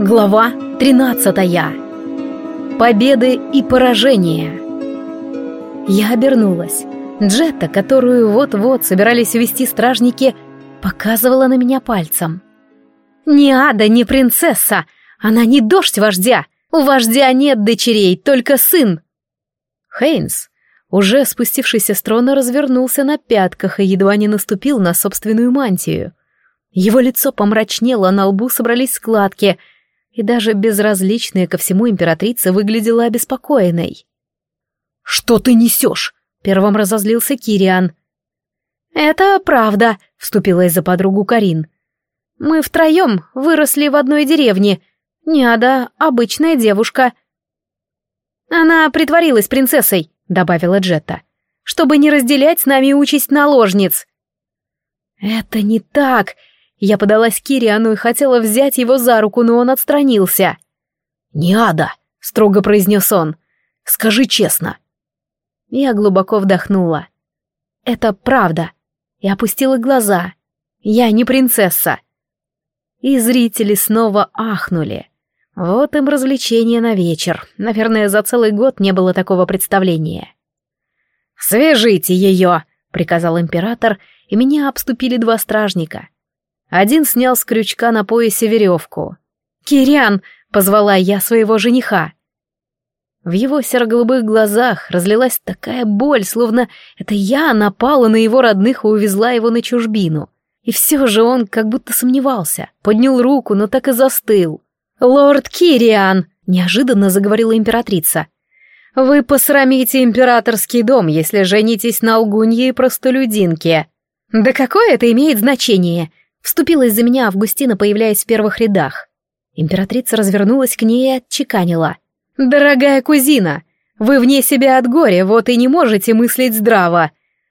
Глава 13. Победы и поражения. Я обернулась. Джетта, которую вот-вот собирались увести стражники, показывала на меня пальцем. «Не ада, не принцесса! Она не дождь вождя! У вождя нет дочерей, только сын!» Хейнс, уже спустившийся с трона, развернулся на пятках и едва не наступил на собственную мантию. Его лицо помрачнело, на лбу собрались складки — и даже безразличная ко всему императрица выглядела обеспокоенной. «Что ты несешь?» — первым разозлился Кириан. «Это правда», — вступилась за подругу Карин. «Мы втроем выросли в одной деревне. Няда — обычная девушка». «Она притворилась принцессой», — добавила Джетта, «чтобы не разделять с нами участь наложниц». «Это не так», я подалась к Кириану и хотела взять его за руку, но он отстранился. «Не ада!» — строго произнес он. «Скажи честно». Я глубоко вдохнула. «Это правда». И опустила глаза. «Я не принцесса». И зрители снова ахнули. Вот им развлечение на вечер. Наверное, за целый год не было такого представления. «Свяжите ее!» — приказал император, и меня обступили два стражника — один снял с крючка на поясе веревку. «Кириан!» — позвала я своего жениха. В его серо-голубых глазах разлилась такая боль, словно это я напала на его родных и увезла его на чужбину. И все же он как будто сомневался, поднял руку, но так и застыл. «Лорд Кириан!» — неожиданно заговорила императрица. «Вы посрамите императорский дом, если женитесь на лгунье и простолюдинке». «Да какое это имеет значение? Вступилась за меня Августина, появляясь в первых рядах. Императрица развернулась к ней и отчеканила. «Дорогая кузина, вы вне себя от горя, вот и не можете мыслить здраво.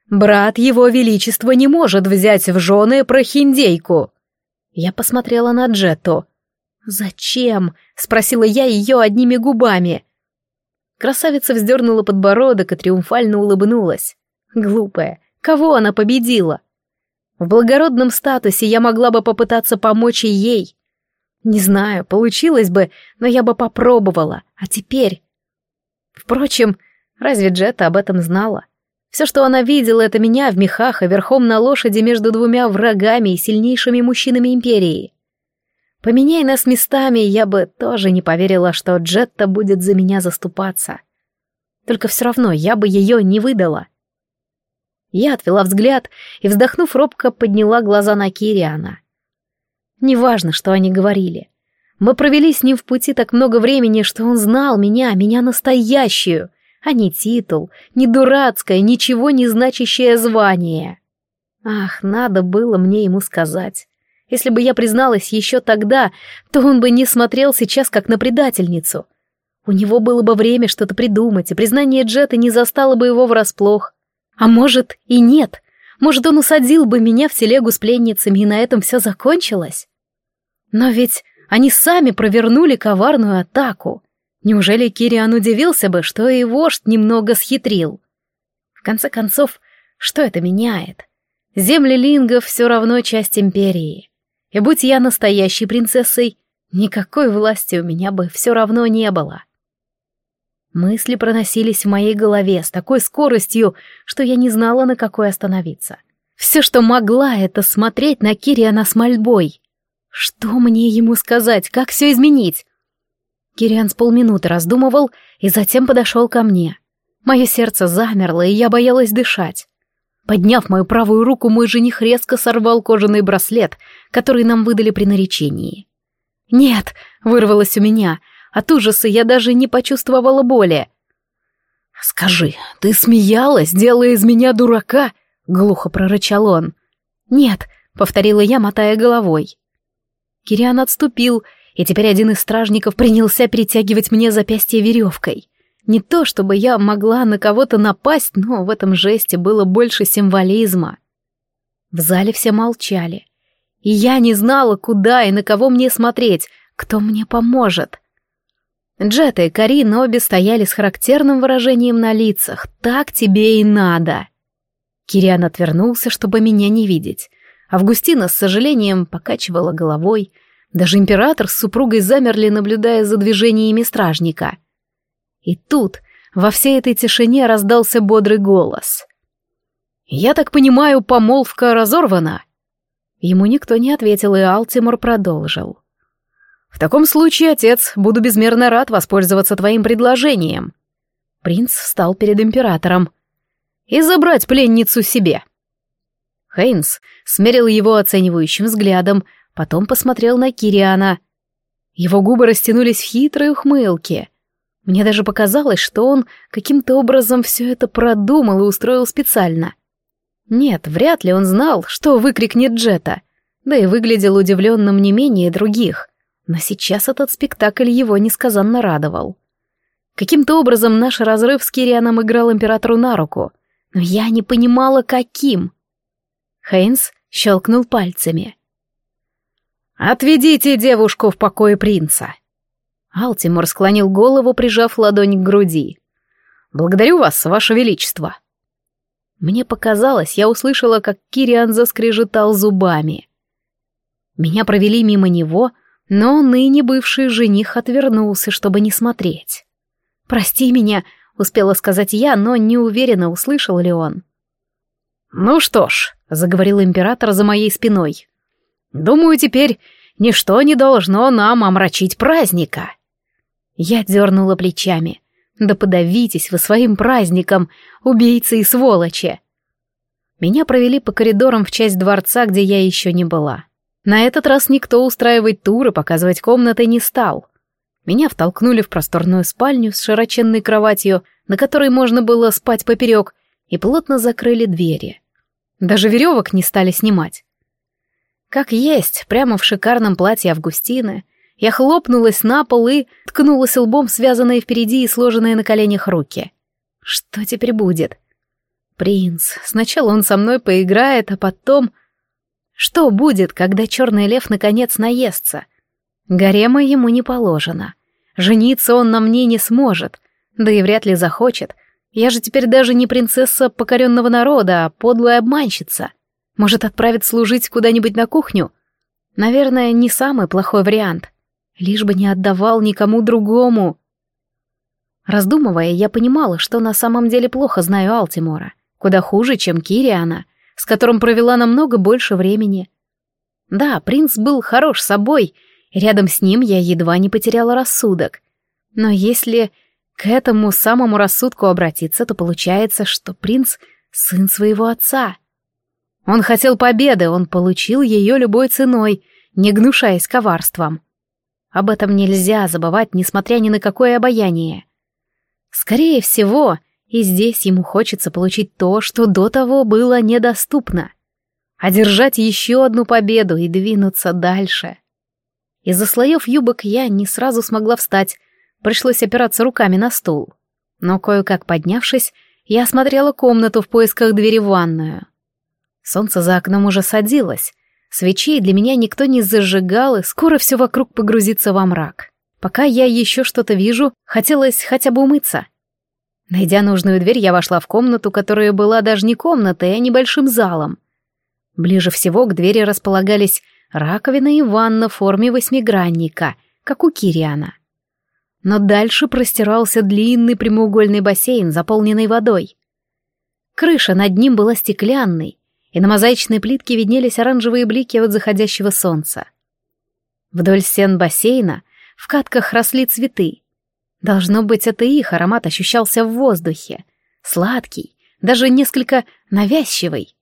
Брат его величества не может взять в жены прохиндейку». Я посмотрела на Джетту. «Зачем?» — спросила я ее одними губами. Красавица вздернула подбородок и триумфально улыбнулась. Глупая, кого она победила? В благородном статусе я могла бы попытаться помочь и ей. Не знаю, получилось бы, но я бы попробовала. А теперь... Впрочем, разве Джетта об этом знала? Все, что она видела, это меня в мехах и верхом на лошади между двумя врагами и сильнейшими мужчинами империи. Поменяй нас местами, я бы тоже не поверила, что Джетта будет за меня заступаться. Только все равно я бы ее не выдала. Я отвела взгляд и, вздохнув робко, подняла глаза на Кириана. Неважно, что они говорили. Мы провели с ним в пути так много времени, что он знал меня, меня настоящую, а не титул, не дурацкое, ничего не значащее звание. Ах, надо было мне ему сказать. Если бы я призналась еще тогда, то он бы не смотрел сейчас как на предательницу. У него было бы время что-то придумать, и признание Джета не застало бы его врасплох. А может и нет. Может, он усадил бы меня в телегу с пленницами, и на этом все закончилось? Но ведь они сами провернули коварную атаку. Неужели Кириан удивился бы, что и вождь немного схитрил? В конце концов, что это меняет? Земли лингов все равно часть империи. И будь я настоящей принцессой, никакой власти у меня бы все равно не было. Мысли проносились в моей голове с такой скоростью, что я не знала, на какой остановиться. Все, что могла, это смотреть на Кириана с мольбой. Что мне ему сказать, как все изменить? Кириан с полминуты раздумывал и затем подошел ко мне. Мое сердце замерло, и я боялась дышать. Подняв мою правую руку, мой жених резко сорвал кожаный браслет, который нам выдали при наречении. «Нет!» — вырвалось у меня — от ужаса я даже не почувствовала боли. «Скажи, ты смеялась, делая из меня дурака?» — глухо прорычал он. «Нет», — повторила я, мотая головой. Кириан отступил, и теперь один из стражников принялся перетягивать мне запястье веревкой. Не то, чтобы я могла на кого-то напасть, но в этом жесте было больше символизма. В зале все молчали. И я не знала, куда и на кого мне смотреть, кто мне поможет. Джета и Карин обе стояли с характерным выражением на лицах. «Так тебе и надо!» Кириан отвернулся, чтобы меня не видеть. Августина с сожалением покачивала головой. Даже император с супругой замерли, наблюдая за движениями стражника. И тут во всей этой тишине раздался бодрый голос. «Я так понимаю, помолвка разорвана?» Ему никто не ответил, и Алтимор продолжил. «В таком случае, отец, буду безмерно рад воспользоваться твоим предложением». Принц встал перед императором. «И забрать пленницу себе». Хейнс смерил его оценивающим взглядом, потом посмотрел на Кириана. Его губы растянулись в хитрой ухмылке. Мне даже показалось, что он каким-то образом все это продумал и устроил специально. Нет, вряд ли он знал, что выкрикнет Джета, да и выглядел удивленным не менее других. Но сейчас этот спектакль его несказанно радовал. Каким-то образом наш разрыв с Кирианом играл императору на руку, но я не понимала, каким. Хейнс щелкнул пальцами. «Отведите девушку в покое принца», Алтимор склонил голову, прижав ладонь к груди. «Благодарю вас, ваше величество!» Мне показалось, я услышала, как Кириан заскрежетал зубами. Меня провели мимо него, но ныне бывший жених отвернулся, чтобы не смотреть. «Прости меня», — успела сказать я, но не уверена, услышал ли он. «Ну что ж», — заговорил император за моей спиной, — «думаю, теперь ничто не должно нам омрачить праздника». Я дернула плечами. «Да подавитесь вы своим праздником, убийцы и сволочи!» Меня провели по коридорам в часть дворца, где я еще не была. На этот раз никто устраивать туры, показывать комнаты не стал. Меня втолкнули в просторную спальню с широченной кроватью, на которой можно было спать поперек, и плотно закрыли двери. Даже веревок не стали снимать. Как есть, прямо в шикарном платье Августины — я хлопнулась на пол и ткнулась лбом связанные впереди и сложенные на коленях руки. Что теперь будет? Принц. Сначала он со мной поиграет, а потом... Что будет, когда черный лев наконец наестся? Гарема ему не положено. Жениться он на мне не сможет, да и вряд ли захочет. Я же теперь даже не принцесса покоренного народа, а подлая обманщица. Может, отправить служить куда-нибудь на кухню? Наверное, не самый плохой вариант. Лишь бы не отдавал никому другому. Раздумывая, я понимала, что на самом деле плохо знаю Алтимора. Куда хуже, чем Кириана, с которым провела намного больше времени. Да, принц был хорош собой, рядом с ним я едва не потеряла рассудок. Но если к этому самому рассудку обратиться, то получается, что принц — сын своего отца. Он хотел победы, он получил ее любой ценой, не гнушаясь коварством. Об этом нельзя забывать, несмотря ни на какое обаяние. Скорее всего, и здесь ему хочется получить то, что до того было недоступно. Одержать еще одну победу и двинуться дальше. Из-за слоев юбок я не сразу смогла встать, пришлось опираться руками на стул. Но кое-как поднявшись, я осмотрела комнату в поисках двери в ванную. Солнце за окном уже садилось, Свечей для меня никто не зажигал, и скоро все вокруг погрузится во мрак. Пока я еще что-то вижу, хотелось хотя бы умыться. Найдя нужную дверь, я вошла в комнату, которая была даже не комнатой, а небольшим залом. Ближе всего к двери располагались раковина и ванна в форме восьмигранника, как у Кириана. Но дальше простирался длинный прямоугольный бассейн, заполненный водой. Крыша над ним была стеклянной, и на мозаичной плитке виднелись оранжевые блики от заходящего солнца. Вдоль стен бассейна в катках росли цветы. Должно быть, это их аромат ощущался в воздухе. Сладкий, даже несколько навязчивый.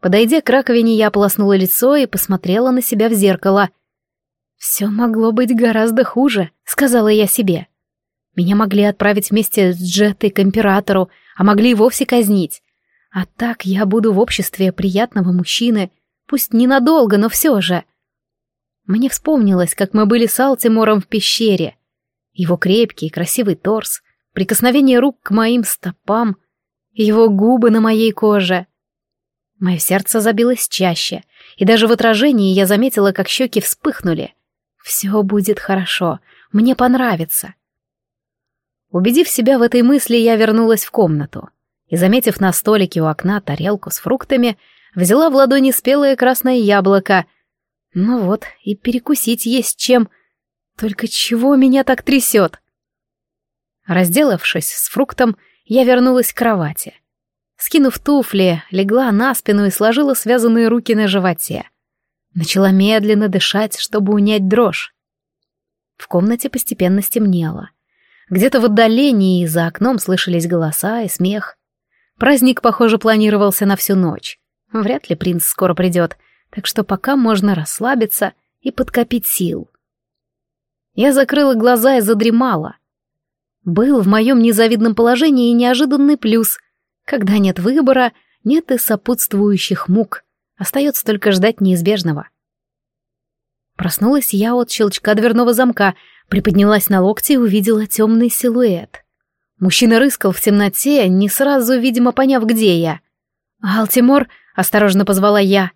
Подойдя к раковине, я ополоснула лицо и посмотрела на себя в зеркало. «Все могло быть гораздо хуже», — сказала я себе. Меня могли отправить вместе с Джеттой к императору, а могли и вовсе казнить. А так я буду в обществе приятного мужчины, пусть ненадолго, но все же. Мне вспомнилось, как мы были с Алтимором в пещере. Его крепкий, красивый торс, прикосновение рук к моим стопам, его губы на моей коже. Мое сердце забилось чаще, и даже в отражении я заметила, как щеки вспыхнули. Все будет хорошо, мне понравится. Убедив себя в этой мысли, я вернулась в комнату и, заметив на столике у окна тарелку с фруктами, взяла в ладони спелое красное яблоко. Ну вот, и перекусить есть чем. Только чего меня так трясет? Разделавшись с фруктом, я вернулась к кровати. Скинув туфли, легла на спину и сложила связанные руки на животе. Начала медленно дышать, чтобы унять дрожь. В комнате постепенно стемнело. Где-то в отдалении за окном слышались голоса и смех. Праздник, похоже, планировался на всю ночь. Вряд ли принц скоро придет, так что пока можно расслабиться и подкопить сил. Я закрыла глаза и задремала. Был в моем незавидном положении неожиданный плюс. Когда нет выбора, нет и сопутствующих мук. Остается только ждать неизбежного. Проснулась я от щелчка дверного замка, приподнялась на локти и увидела темный силуэт. Мужчина рыскал в темноте, не сразу, видимо, поняв, где я. «Алтимор», — осторожно позвала я.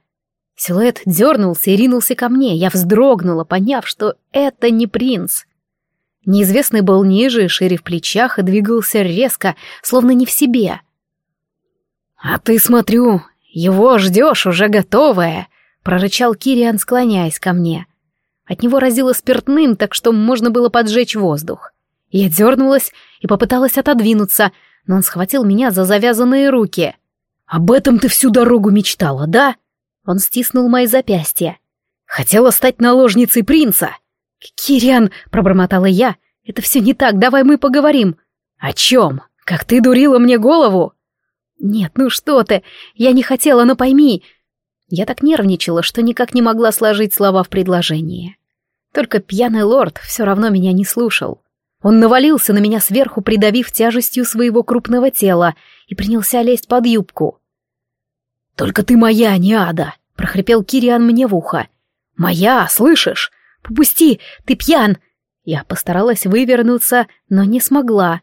Силуэт дернулся и ринулся ко мне. Я вздрогнула, поняв, что это не принц. Неизвестный был ниже и шире в плечах и двигался резко, словно не в себе. «А ты, смотрю, его ждешь уже готовое», — прорычал Кириан, склоняясь ко мне. От него разило спиртным, так что можно было поджечь воздух. Я дернулась и попыталась отодвинуться, но он схватил меня за завязанные руки. «Об этом ты всю дорогу мечтала, да?» Он стиснул мои запястья. «Хотела стать наложницей принца!» «Кириан!» — пробормотала я. «Это все не так, давай мы поговорим!» «О чем? Как ты дурила мне голову?» «Нет, ну что ты! Я не хотела, но пойми!» Я так нервничала, что никак не могла сложить слова в предложение. Только пьяный лорд все равно меня не слушал. Он навалился на меня сверху, придавив тяжестью своего крупного тела, и принялся лезть под юбку. «Только ты моя, не ада!» — прохрипел Кириан мне в ухо. «Моя, слышишь? Попусти, ты пьян!» Я постаралась вывернуться, но не смогла.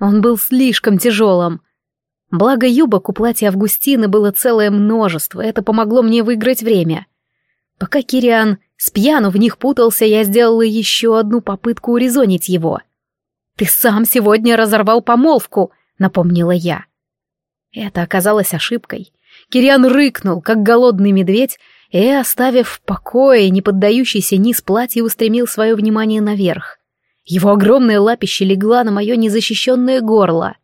Он был слишком тяжелым. Благо юбок у платья Августины было целое множество, это помогло мне выиграть время. Пока Кириан с пьяну в них путался, я сделала еще одну попытку урезонить его. «Ты сам сегодня разорвал помолвку», — напомнила я. Это оказалось ошибкой. Кириан рыкнул, как голодный медведь, и, оставив в покое неподдающийся низ платья, устремил свое внимание наверх. Его огромное лапище легла на мое незащищенное горло.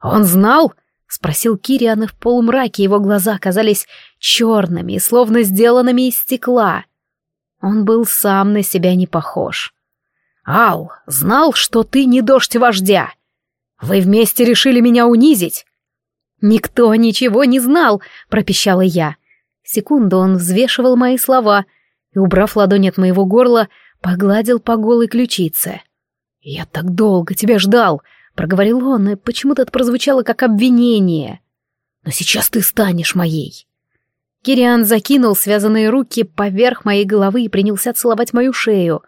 «Он знал?» — спросил Кириан, и в полумраке его глаза казались черными, словно сделанными из стекла. Он был сам на себя не похож. «Ал, знал, что ты не дождь вождя. Вы вместе решили меня унизить?» «Никто ничего не знал», — пропищала я. Секунду он взвешивал мои слова и, убрав ладонь от моего горла, погладил по голой ключице. «Я так долго тебя ждал», — проговорил он, и почему-то это прозвучало как обвинение. «Но сейчас ты станешь моей». Кириан закинул связанные руки поверх моей головы и принялся целовать мою шею.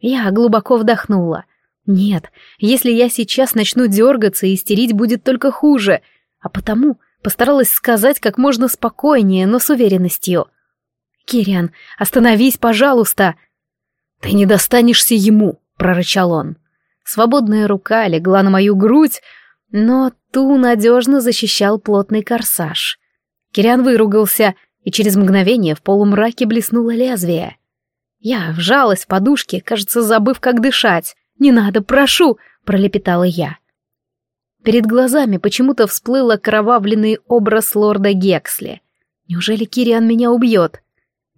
Я глубоко вдохнула. Нет, если я сейчас начну дергаться и истерить, будет только хуже, а потому постаралась сказать как можно спокойнее, но с уверенностью. «Кириан, остановись, пожалуйста!» «Ты не достанешься ему!» — прорычал он. Свободная рука легла на мою грудь, но ту надежно защищал плотный корсаж. Кириан выругался, и через мгновение в полумраке блеснуло лезвие. Я вжалась в подушки, кажется, забыв, как дышать. «Не надо, прошу!» — пролепетала я. Перед глазами почему-то всплыл окровавленный образ лорда Гексли. Неужели Кириан меня убьет?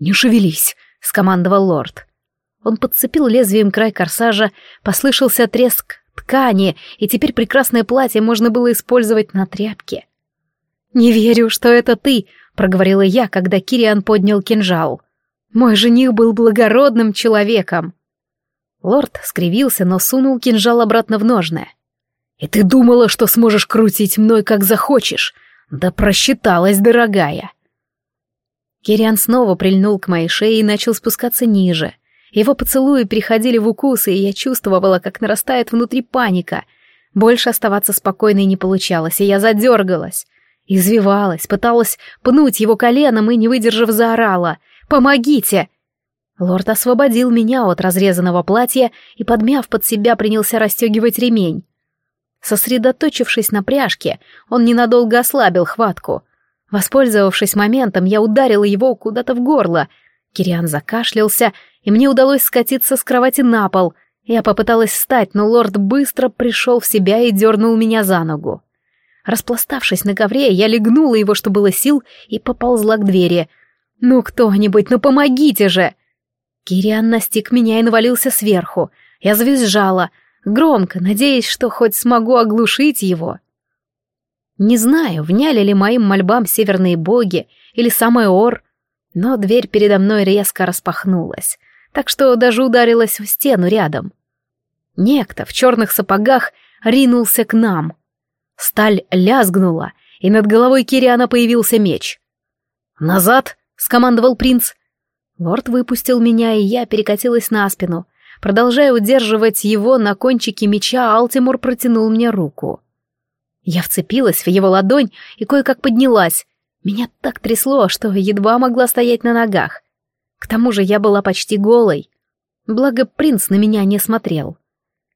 «Не шевелись!» — скомандовал лорд. Он подцепил лезвием край корсажа, послышался треск ткани, и теперь прекрасное платье можно было использовать на тряпке. «Не верю, что это ты», — проговорила я, когда Кириан поднял кинжал. «Мой жених был благородным человеком». Лорд скривился, но сунул кинжал обратно в ножны. «И ты думала, что сможешь крутить мной, как захочешь? Да просчиталась, дорогая!» Кириан снова прильнул к моей шее и начал спускаться ниже. Его поцелуи переходили в укусы, и я чувствовала, как нарастает внутри паника. Больше оставаться спокойной не получалось, и я задергалась. Извивалась, пыталась пнуть его коленом и, не выдержав, заорала. «Помогите!» Лорд освободил меня от разрезанного платья и, подмяв под себя, принялся расстегивать ремень. Сосредоточившись на пряжке, он ненадолго ослабил хватку. Воспользовавшись моментом, я ударила его куда-то в горло. Кириан закашлялся, и мне удалось скатиться с кровати на пол. Я попыталась встать, но лорд быстро пришел в себя и дернул меня за ногу. Распластавшись на ковре, я легнула его, что было сил, и поползла к двери. «Ну кто-нибудь, ну помогите же!» Кириан настиг меня и навалился сверху. Я завизжала, громко, надеясь, что хоть смогу оглушить его. Не знаю, вняли ли моим мольбам северные боги или самый Ор, но дверь передо мной резко распахнулась, так что даже ударилась в стену рядом. Некто в черных сапогах ринулся к нам. Сталь лязгнула, и над головой Кириана появился меч. «Назад!» — скомандовал принц. Лорд выпустил меня, и я перекатилась на спину. Продолжая удерживать его на кончике меча, Алтимур протянул мне руку. Я вцепилась в его ладонь и кое-как поднялась. Меня так трясло, что едва могла стоять на ногах. К тому же я была почти голой. Благо принц на меня не смотрел.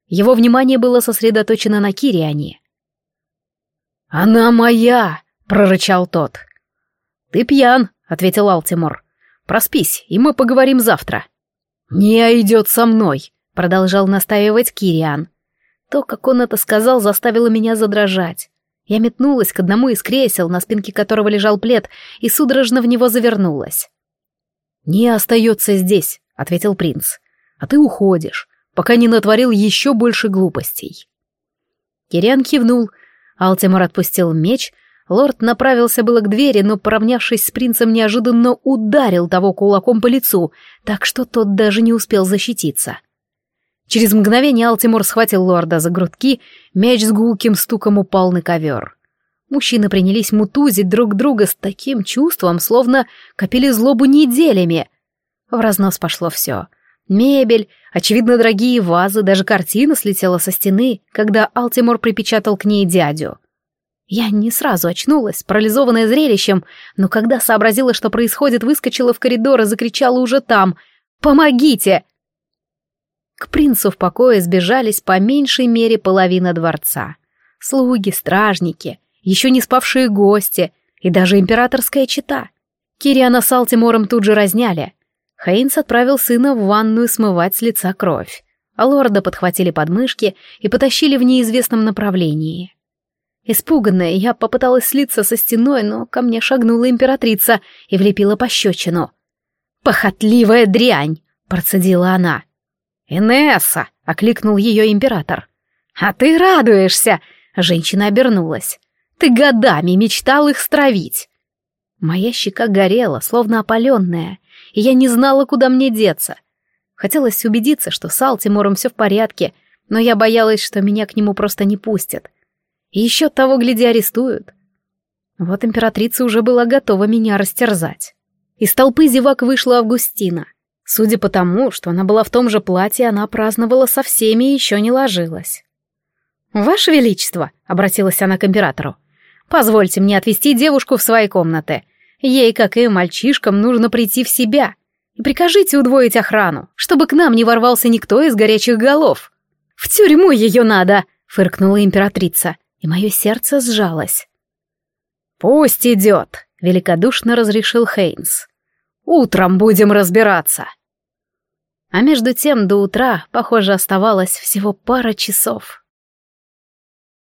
Его внимание было сосредоточено на Кириане. «Она моя!» — прорычал тот. «Ты пьян», — ответил Алтимор. Проспись, и мы поговорим завтра». «Не идет со мной», — продолжал настаивать Кириан. То, как он это сказал, заставило меня задрожать. Я метнулась к одному из кресел, на спинке которого лежал плед, и судорожно в него завернулась. «Не остается здесь», — ответил принц. «А ты уходишь, пока не натворил еще больше глупостей». Кириан кивнул, Алтимор отпустил меч, Лорд направился было к двери, но, поравнявшись с принцем, неожиданно ударил того кулаком по лицу, так что тот даже не успел защититься. Через мгновение Алтимор схватил лорда за грудки, мяч с гулким стуком упал на ковер. Мужчины принялись мутузить друг друга с таким чувством, словно копили злобу неделями. В разнос пошло все. Мебель, очевидно, дорогие вазы, даже картина слетела со стены, когда Алтимор припечатал к ней дядю. Я не сразу очнулась, парализованная зрелищем, но когда сообразила, что происходит, выскочила в коридор и закричала уже там «Помогите!». К принцу в покое сбежались по меньшей мере половина дворца. Слуги, стражники, еще не спавшие гости и даже императорская чета. Кириана с Алтимором тут же разняли. Хейнс отправил сына в ванную смывать с лица кровь, а лорда подхватили подмышки и потащили в неизвестном направлении. Испуганная, я попыталась слиться со стеной, но ко мне шагнула императрица и влепила пощечину. «Похотливая дрянь!» — процедила она. «Инесса!» — окликнул ее император. «А ты радуешься!» — женщина обернулась. «Ты годами мечтал их стравить!» Моя щека горела, словно опаленная, и я не знала, куда мне деться. Хотелось убедиться, что с Алтимором все в порядке, но я боялась, что меня к нему просто не пустят. Еще того, гляди, арестуют. Вот императрица уже была готова меня растерзать. Из толпы зевак вышла Августина. Судя по тому, что она была в том же платье, она праздновала со всеми и еще не ложилась. «Ваше Величество», — обратилась она к императору, — «позвольте мне отвезти девушку в свои комнаты. Ей, как и мальчишкам, нужно прийти в себя. И прикажите удвоить охрану, чтобы к нам не ворвался никто из горячих голов». «В тюрьму ее надо», — фыркнула императрица и мое сердце сжалось. «Пусть идет», — великодушно разрешил Хейнс. «Утром будем разбираться». А между тем до утра, похоже, оставалось всего пара часов.